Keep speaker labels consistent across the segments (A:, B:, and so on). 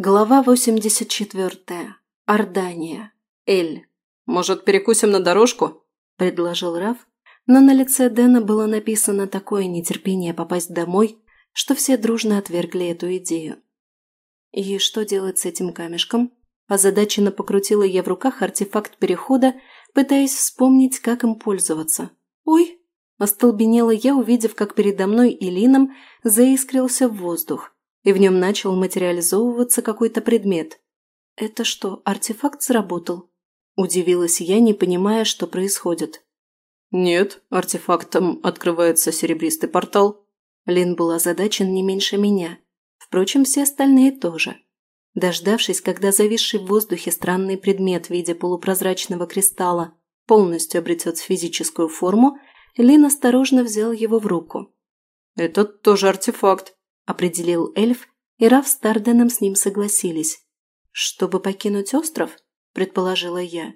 A: Глава 84. Ордания. Эль.
B: «Может, перекусим на дорожку?»
A: – предложил Раф. Но на лице Дэна было написано такое нетерпение попасть домой, что все дружно отвергли эту идею. «И что делать с этим камешком?» Озадаченно покрутила я в руках артефакт перехода, пытаясь вспомнить, как им пользоваться. «Ой!» – остолбенела я, увидев, как передо мной Илином заискрился в воздух – и в нем начал материализовываться какой-то предмет. «Это что, артефакт сработал?» Удивилась я, не понимая, что происходит.
B: «Нет, артефактом открывается серебристый портал».
A: Лин был озадачен не меньше меня. Впрочем, все остальные тоже. Дождавшись, когда зависший в воздухе странный предмет в виде полупрозрачного кристалла полностью обретет физическую форму, Лин осторожно взял его в руку.
B: «Это тоже артефакт»,
A: определил эльф, и Раф с Тарденом с ним согласились. «Чтобы покинуть остров?» – предположила я.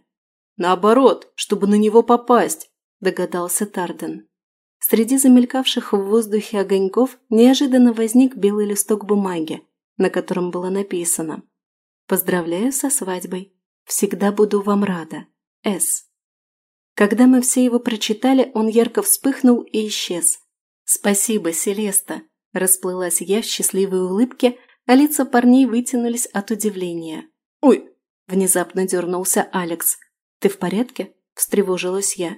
B: «Наоборот, чтобы на него попасть», – догадался Тарден.
A: Среди замелькавших в воздухе огоньков неожиданно возник белый листок бумаги, на котором было написано «Поздравляю со свадьбой. Всегда буду вам рада. С». Когда мы все его прочитали, он ярко вспыхнул и исчез. «Спасибо, Селеста», Расплылась я в счастливой улыбке, а лица парней вытянулись от удивления.
B: «Ой!»
A: – внезапно дернулся Алекс. «Ты в порядке?» – встревожилась я.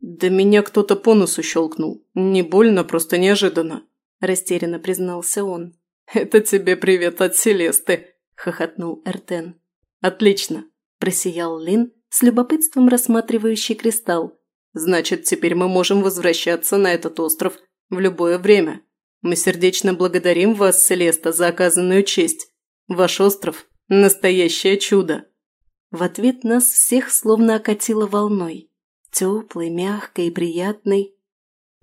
B: «Да меня кто-то по носу щелкнул. Не больно, просто неожиданно», –
A: растерянно признался он.
B: «Это тебе привет от Селесты», – хохотнул Эртен.
A: «Отлично», – просиял Лин, с любопытством рассматривающий кристалл.
B: «Значит, теперь мы можем возвращаться на этот остров в любое время». Мы сердечно благодарим вас, Селеста, за оказанную честь. Ваш остров – настоящее чудо!»
A: В ответ нас всех словно окатило волной. Теплой, мягкой и приятной.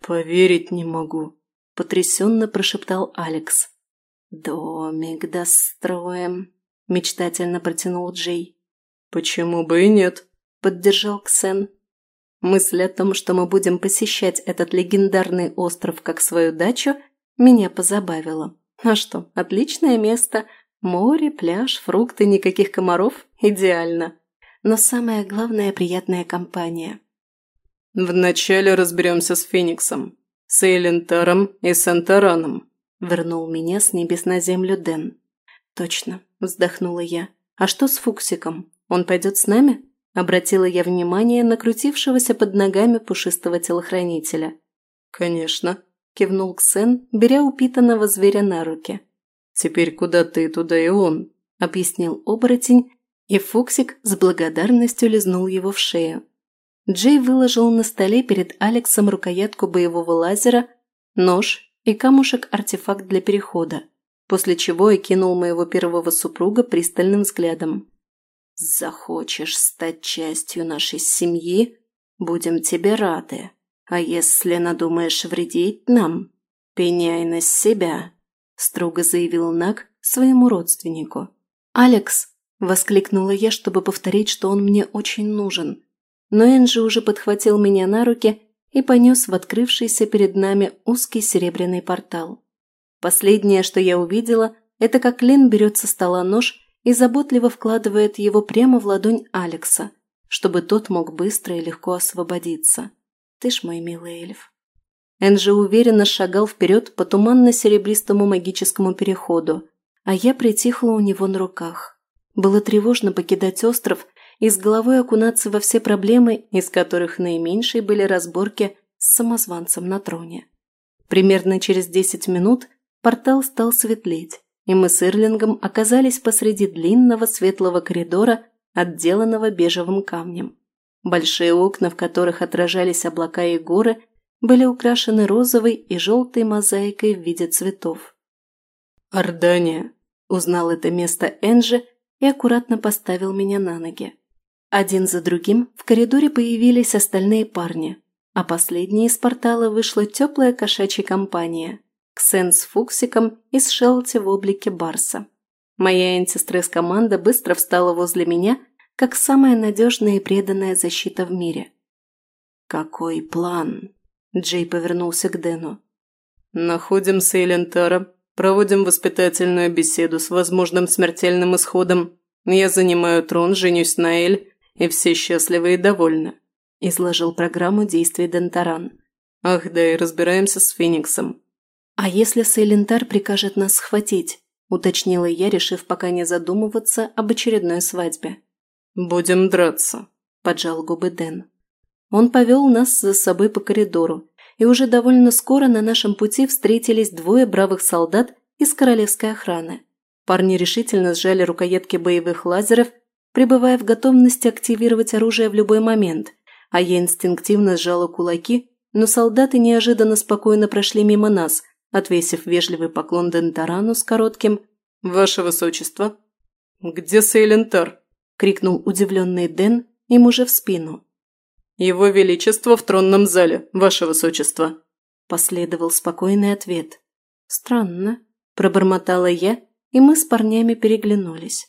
B: «Поверить не могу», –
A: потрясенно прошептал Алекс. «Домик достроим», – мечтательно протянул Джей.
B: «Почему бы и нет?»
A: – поддержал Ксен. Мысль о том, что мы будем посещать этот легендарный остров как свою дачу, меня позабавило. А что, отличное место. Море, пляж, фрукты, никаких комаров. Идеально. Но самое главное – приятная компания.
B: «Вначале разберемся с Фениксом, с Эйлентаром и Сантараном», –
A: вернул меня с небес на землю Дэн. «Точно», – вздохнула я. «А что с Фуксиком? Он пойдет с нами?» – обратила я внимание на крутившегося под ногами пушистого телохранителя.
B: «Конечно»,
A: кивнул Ксен, беря упитанного зверя на руки.
B: «Теперь куда ты, туда и он», –
A: объяснил оборотень, и Фуксик с благодарностью лизнул его в шею. Джей выложил на столе перед Алексом рукоятку боевого лазера, нож и камушек-артефакт для перехода, после чего и кинул моего первого супруга пристальным взглядом. «Захочешь стать частью нашей семьи? Будем тебе рады», а если надумаешь вредить нам, пеняй на себя», – строго заявил Нак своему родственнику. «Алекс!» – воскликнула я, чтобы повторить, что он мне очень нужен. Но Энджи уже подхватил меня на руки и понес в открывшийся перед нами узкий серебряный портал. Последнее, что я увидела, это как Лин берет со стола нож и заботливо вкладывает его прямо в ладонь Алекса, чтобы тот мог быстро и легко освободиться. Ты ж мой милый эльф. Энджи уверенно шагал вперед по туманно-серебристому магическому переходу, а я притихла у него на руках. Было тревожно покидать остров и с головой окунаться во все проблемы, из которых наименьшие были разборки с самозванцем на троне. Примерно через десять минут портал стал светлеть, и мы с Ирлингом оказались посреди длинного светлого коридора, отделанного бежевым камнем. Большие окна, в которых отражались облака и горы, были украшены розовой и желтой мозаикой в виде цветов.
B: «Ордания!» – узнал это место Энджи и аккуратно поставил меня на ноги.
A: Один за другим в коридоре появились остальные парни, а последней из портала вышла теплая кошачья компания – Ксен с Фуксиком и с Шелти в облике Барса. Моя антистресс-команда быстро встала возле меня – как самая надежная и преданная защита в мире.
B: «Какой план?» – Джей повернулся к Дэну. «Находим Сейлентара, проводим воспитательную беседу с возможным смертельным исходом. Я занимаю трон, женюсь на Эль, и все счастливы и довольны», – изложил программу действий Дентаран. «Ах да, и разбираемся с Фениксом».
A: «А если Сейлентар прикажет нас схватить?» – уточнила я, решив пока не задумываться об очередной свадьбе.
B: «Будем драться», – поджал губы Дэн.
A: Он повел нас за собой по коридору, и уже довольно скоро на нашем пути встретились двое бравых солдат из королевской охраны. Парни решительно сжали рукоятки боевых лазеров, пребывая в готовности активировать оружие в любой момент, а я инстинктивно сжала кулаки, но солдаты неожиданно спокойно прошли мимо нас, отвесив вежливый поклон Дентарану с коротким
B: «Ваше Высочество». «Где Сейлентар?» крикнул удивленный Дэн ему же в спину. «Его Величество в тронном зале, Ваше Высочество!»
A: Последовал спокойный ответ. «Странно», – пробормотала я, и мы с парнями переглянулись.